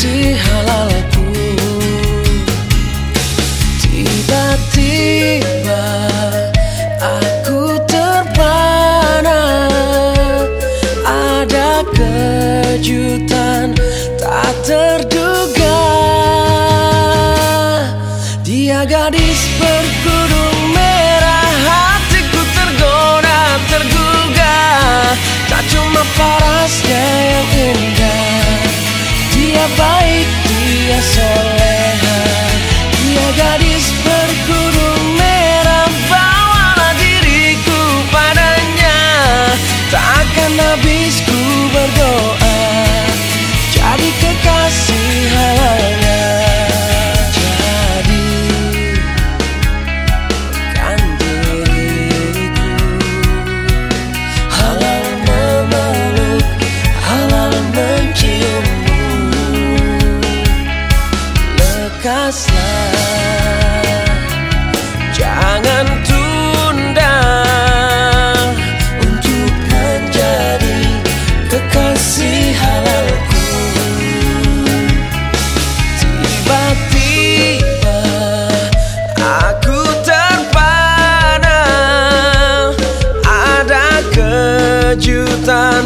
kekasih halalku Tiba-tiba aku terpana. Ada kejutan tak terduga Dia baik, dia soleha Dia gadis berkerudung merah Bawalah diriku padanya. Takkan habis ku berdoa Jadi kekasih Lekaslah Jangan tunda Untuk menjadi kekasih halalku. Tiba-tiba aku terpana Ada kejutan